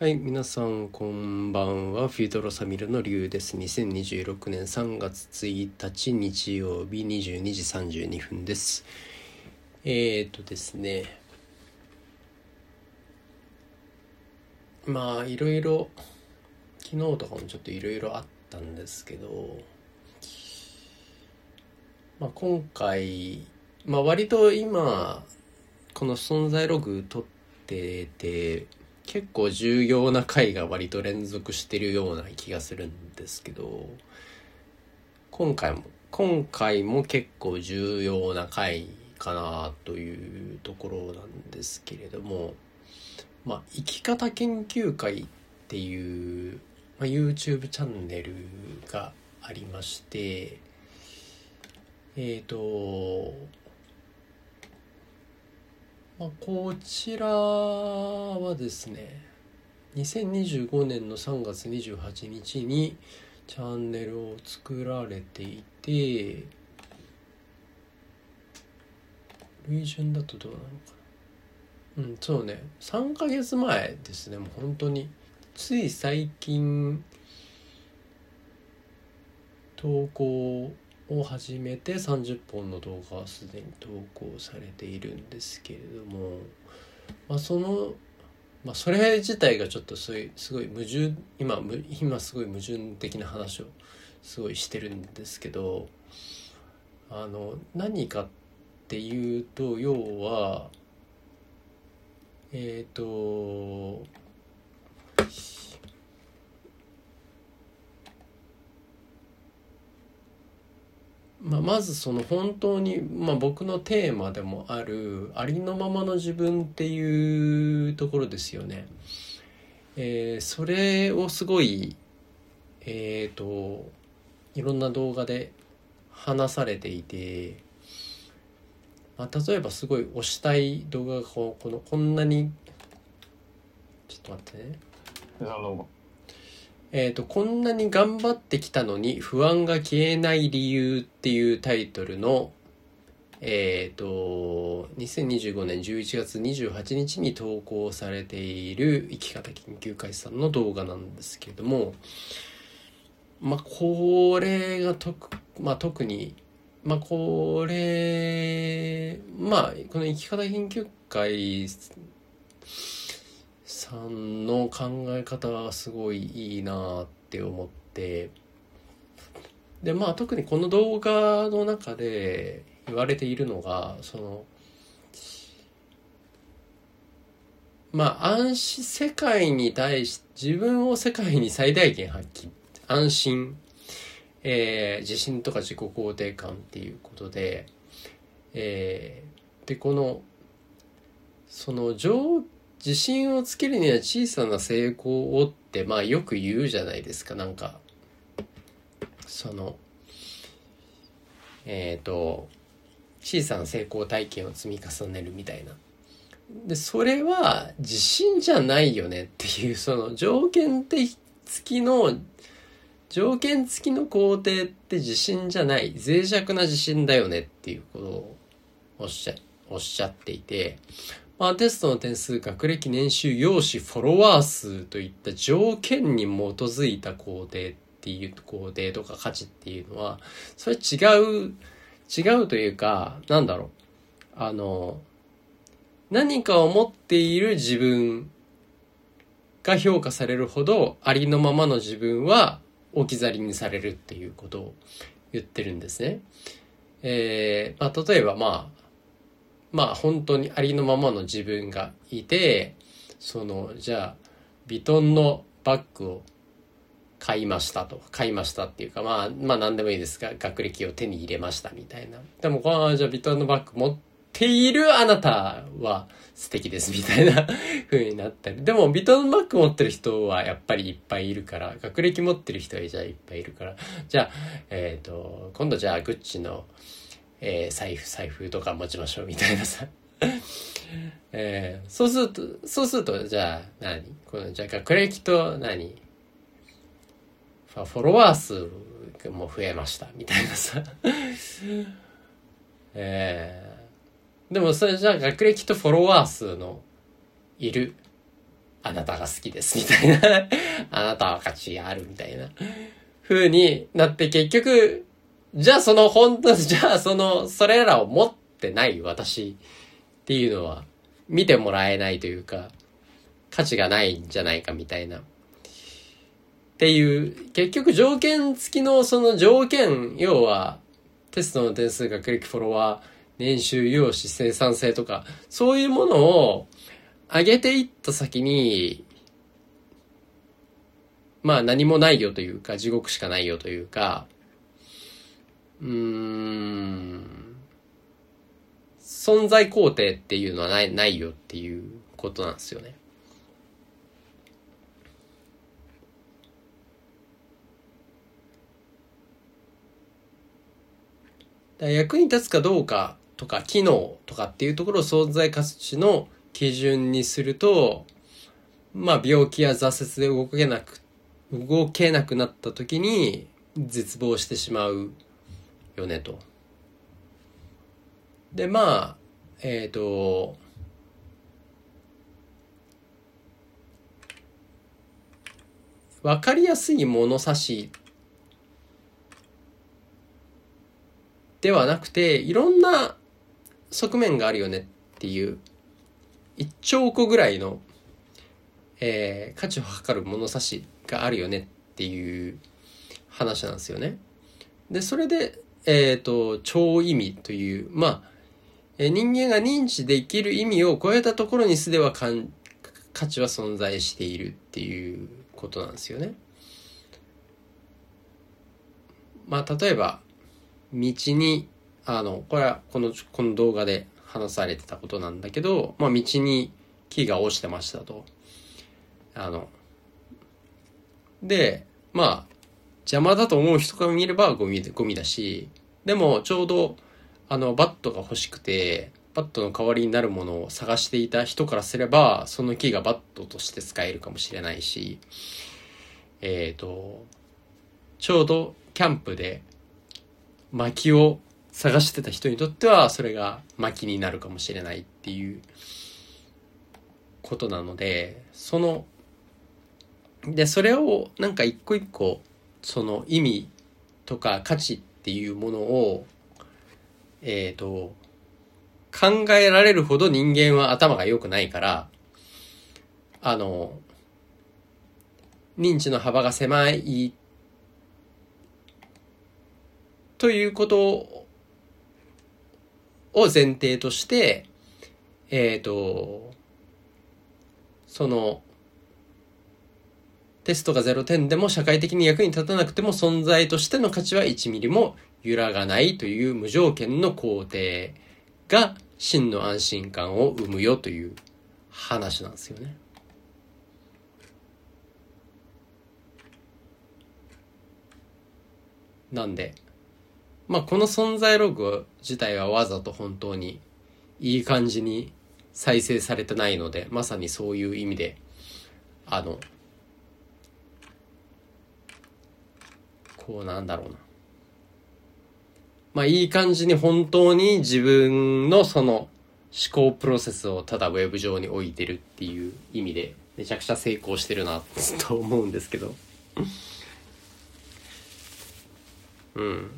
はい、皆さんこんばんは。フィードロサミルのリュウです。2026年3月1日日曜日22時32分です。えーとですね。まあ、いろいろ、昨日とかもちょっといろいろあったんですけど、まあ今回、まあ割と今、この存在ログ取ってて、結構重要な回が割と連続してるような気がするんですけど今回も今回も結構重要な回かなというところなんですけれどもまあ生き方研究会っていう、まあ、YouTube チャンネルがありましてえっ、ー、と、こちらはですね2025年の3月28日にチャンネルを作られていて類順だとどうなのかな。うんそうね。3ヶ月前ですねもう本当に。つい最近投稿を始めて30本の動画はすでに投稿されているんですけれども、まあ、その、まあ、それ自体がちょっとすごいすごい矛盾今今すごい矛盾的な話をすごいしてるんですけどあの何かっていうと要はえっ、ー、とまあ、まずその本当に、まあ、僕のテーマでもあるありのままの自分っていうところですよね。えー、それをすごいえっ、ー、といろんな動画で話されていて、まあ、例えばすごい推したい動画がここのこんなにちょっと待ってね。えーと、こんなに頑張ってきたのに不安が消えない理由っていうタイトルの、えっ、ー、と、2025年11月28日に投稿されている生き方研究会さんの動画なんですけれども、まあ、これが特、まあ、特に、まあ、これ、まあ、この生き方研究会さんの考え方がすごいいいなって思って。でまあ特にこの動画の中で言われているのがそのまあ安心世界に対し自分を世界に最大限発揮。安心、えー、自信とか自己肯定感っていうことで、えー、でこのその状況自信をつけるには小さな成功をってまあよく言うじゃないですか。なんかそのえっ、ー、と小さな成功体験を積み重ねるみたいな。でそれは自信じゃないよねっていうその条件的付きの条件付きの工程って自信じゃない。脆弱な自信だよねっていうことをおっしゃおっしゃっていて。まあ、テストの点数、学歴、年収、容姿、フォロワー数といった条件に基づいた工程っていう工程とか価値っていうのは、それ違う、違うというか、なんだろう。あの、何かを持っている自分が評価されるほど、ありのままの自分は置き去りにされるっていうことを言ってるんですね。えー、まあ、例えばまあ、まあ本当にありのままの自分がいて、その、じゃあ、ヴィトンのバッグを買いましたと。買いましたっていうか、まあ、まあ何でもいいですが、学歴を手に入れましたみたいな。でも、この、じゃあヴィトンのバッグ持っているあなたは素敵ですみたいな 風になったり。でも、ヴィトンのバッグ持ってる人はやっぱりいっぱいいるから、学歴持ってる人はじゃあいっぱいいるから、じゃあ、えっ、ー、と、今度じゃあグッチの、えー、財布、財布とか持ちましょうみたいなさ。えー、そうすると、そうすると、じゃあ何、この、じゃあ学歴と何？フォロワー数も増えましたみたいなさ。えー、でもそれじゃあ学歴とフォロワー数のいるあなたが好きですみたいな あなたは価値があるみたいな風になって結局、じゃあその本当、じゃあその、それらを持ってない私っていうのは見てもらえないというか、価値がないんじゃないかみたいな。っていう、結局条件付きのその条件、要は、テストの点数、学歴、フォロワー、年収、容姿、生産性とか、そういうものを上げていった先に、まあ何もないよというか、地獄しかないよというか、うん、存在肯定っていうのはない、ないよっていうことなんですよね。役に立つかどうかとか機能とかっていうところを存在価値の基準にすると、まあ病気や挫折で動けなく、動けなくなった時に絶望してしまうよねと。で、まあ、えっ、ー、と、わかりやすい物差しではなくて、いろんな側面があるよねっていう、一兆個ぐらいの、えー、価値を測る物差しがあるよねっていう話なんですよね。で、それで、えっ、ー、と、超意味という、まあ、人間が認知できる意味を超えたところにすでは価値は存在しているっていうことなんですよね。まあ、例えば、道に、あの、これはこの、この動画で話されてたことなんだけど、まあ道に木が落ちてましたと。あの、で、まあ、邪魔だと思う人から見ればゴミで、ゴミだし、でもちょうど、あの、バットが欲しくて、バットの代わりになるものを探していた人からすれば、その木がバットとして使えるかもしれないし、えっ、ー、と、ちょうどキャンプで薪を探してた人にとってはそれが薪になるかもしれないっていうことなのでそのでそれをなんか一個一個その意味とか価値っていうものをえっ、ー、と考えられるほど人間は頭が良くないからあの認知の幅が狭いということを前提として、えっ、ー、と、その、テストが0点でも社会的に役に立たなくても存在としての価値は1ミリも揺らがないという無条件の肯定が真の安心感を生むよという話なんですよね。なんで、まあこの存在ログ自体はわざと本当にいい感じに再生されてないので、まさにそういう意味で、あの、こうなんだろうな。まあいい感じに本当に自分のその思考プロセスをただウェブ上に置いてるっていう意味でめちゃくちゃ成功してるな と思うんですけど。うん。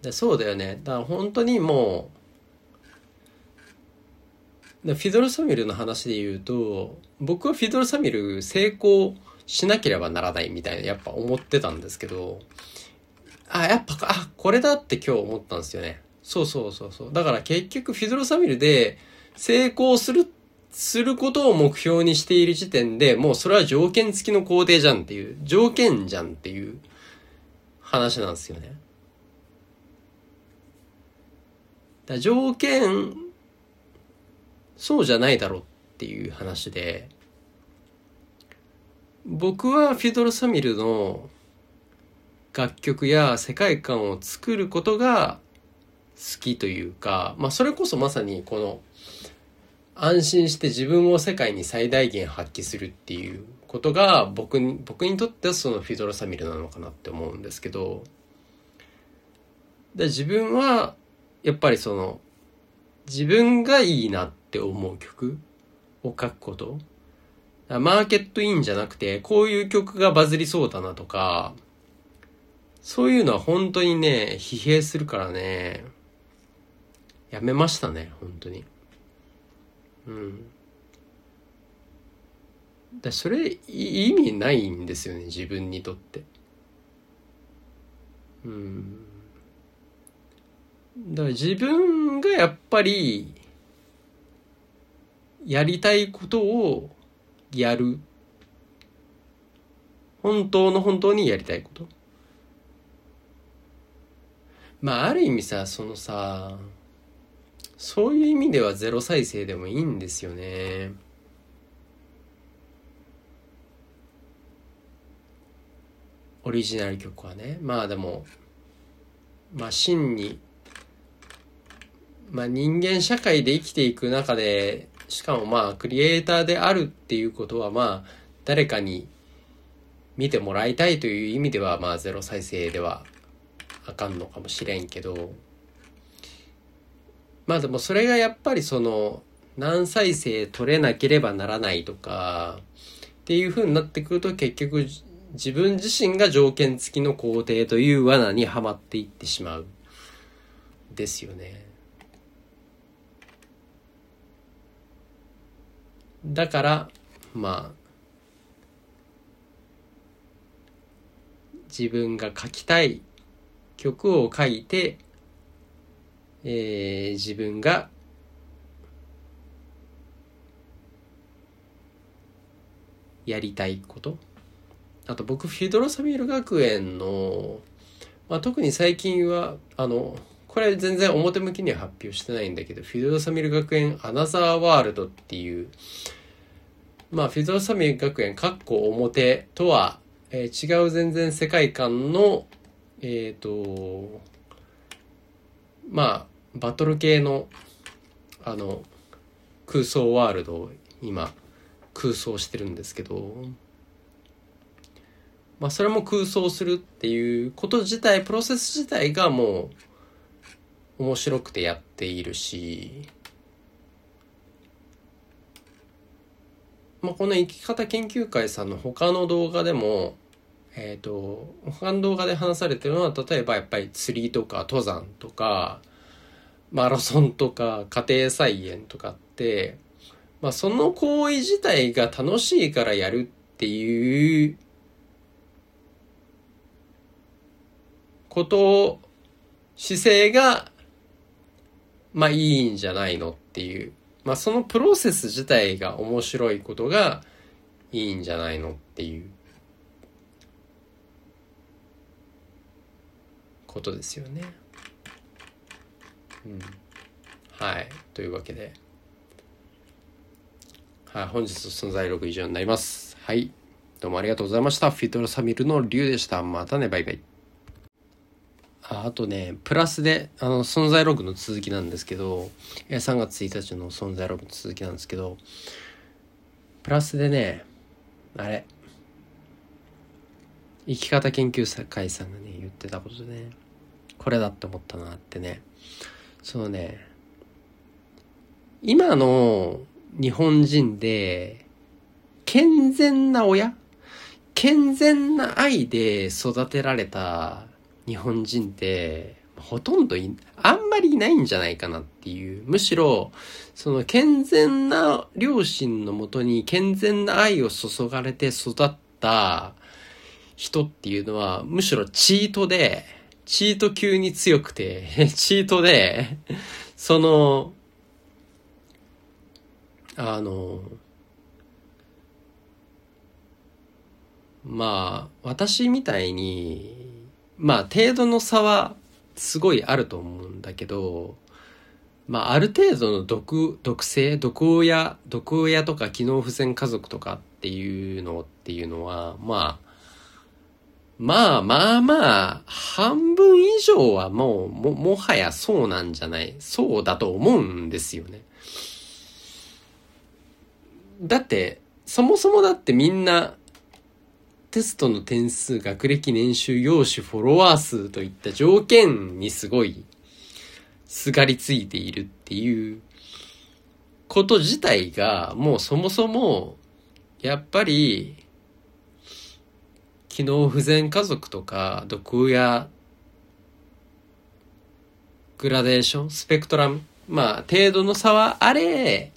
でそうだよねだから本当にもうフィドル・サミルの話で言うと僕はフィドル・サミル成功しなければならないみたいなやっぱ思ってたんですけどあやっぱあこれだって今日思ったんですよね。そうそうそうそう。だから結局フィドル・サミルで成功するすることを目標にしている時点でもうそれは条件付きの工程じゃんっていう条件じゃんっていう話なんですよね。条件そうじゃないだろうっていう話で僕はフィドル・サミルの楽曲や世界観を作ることが好きというか、まあそれこそまさにこの安心して自分を世界に最大限発揮するっていうことが僕に、僕にとってはそのフィドル・サミルなのかなって思うんですけど、で自分はやっぱりその自分がいいなってって思う曲を書くこと。マーケットインじゃなくて、こういう曲がバズりそうだなとか、そういうのは本当にね、疲弊するからね、やめましたね、本当に。うん。だそれ意味ないんですよね自分にとってうんだから自分がやっぱりやりたいことをやる。本当の本当にやりたいこと。まあある意味さそのさそういう意味ではゼロ再生でもいいんですよね。オリジナル曲はね。まあでもまあ真にまあ人間社会で生きていく中でしかもまあクリエイターであるっていうことはまあ誰かに見てもらいたいという意味ではまあゼロ再生ではあかんのかもしれんけどまあでもそれがやっぱりその何再生取れなければならないとかっていう風になってくると結局自分自身が条件付きの工程という罠にはまっていってしまうですよね。だからまあ自分が書きたい曲を書いて、えー、自分がやりたいこと。あと僕フィドロサミール学園の、まあ、特に最近はあのこれ全然表向きには発表してないんだけどフィドロサミル学園アナザーワールドっていうまあフィドロサミル学園かっこ表とは、えー、違う全然世界観のえっ、ー、とまあバトル系のあの空想ワールドを今空想してるんですけどまあ、それも空想するっていうこと自体プロセス自体がもう面白くてやっているし、まあ、この生き方研究会さんの他の動画でもえっ、ー、と他の動画で話されてるのは例えばやっぱり釣りとか登山とかマラソンとか家庭菜園とかって、まあ、その行為自体が楽しいからやるっていうこと姿勢が、まあいいんじゃないのっていう。まあそのプロセス自体が面白いことがいいんじゃないのっていうことですよね。うん。はい。というわけで。はい。本日の存在録以上になります。はい。どうもありがとうございました。フィトルサミルのリュウでした。またね。バイバイ。あとね、プラスで、あの、存在ログの続きなんですけど、3月1日の存在ログの続きなんですけど、プラスでね、あれ、生き方研究会さんがね、言ってたことでね、これだって思ったなってね、そのね、今の日本人で、健全な親健全な愛で育てられた日本人ってほとんどい、あんまりいないんじゃないかなっていう。むしろ、その健全な両親のもとに健全な愛を注がれて育った人っていうのは、むしろチートで、チート級に強くて、チートで、その、あの、まあ、私みたいに、まあ程度の差はすごいあると思うんだけど、まあある程度の毒、毒性、毒親、毒親とか機能不全家族とかっていうのっていうのは、まあ、まあまあまあ、半分以上はもう、も、もはやそうなんじゃない、そうだと思うんですよね。だって、そもそもだってみんなテストの点数、学歴、年収、容姿、フォロワー数といった条件にすごいすがりついているっていうこと自体がもうそもそもやっぱり機能不全家族とか毒親グラデーションスペクトラム。まあ程度の差はあれ。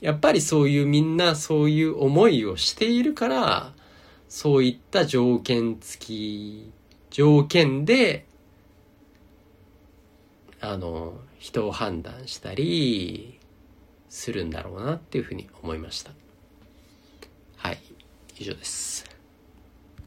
やっぱりそういうみんなそういう思いをしているからそういった条件付き条件であの人を判断したりするんだろうなっていうふうに思いました。はい。以上です。